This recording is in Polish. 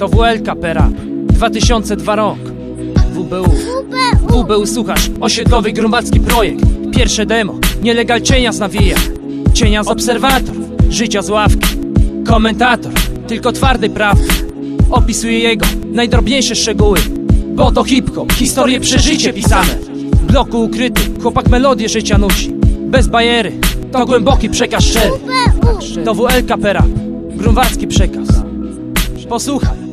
To WLK Pera 2002 rok. WBU WBU słuchasz. Osiedlowy grumacki projekt. Pierwsze demo. Nielegal cienia z nawija Cienia z obserwator. Życia z ławki. Komentator. Tylko twardej prawdy Opisuje jego najdrobniejsze szczegóły. Bo to hip-hop. Historie przeżycie pisane. W bloku ukryty Chłopak melodię życia nuci. Bez bajery. To głęboki przekaz szczery. To WLK Pera Grunwaldzki przekaz. Posłuchaj.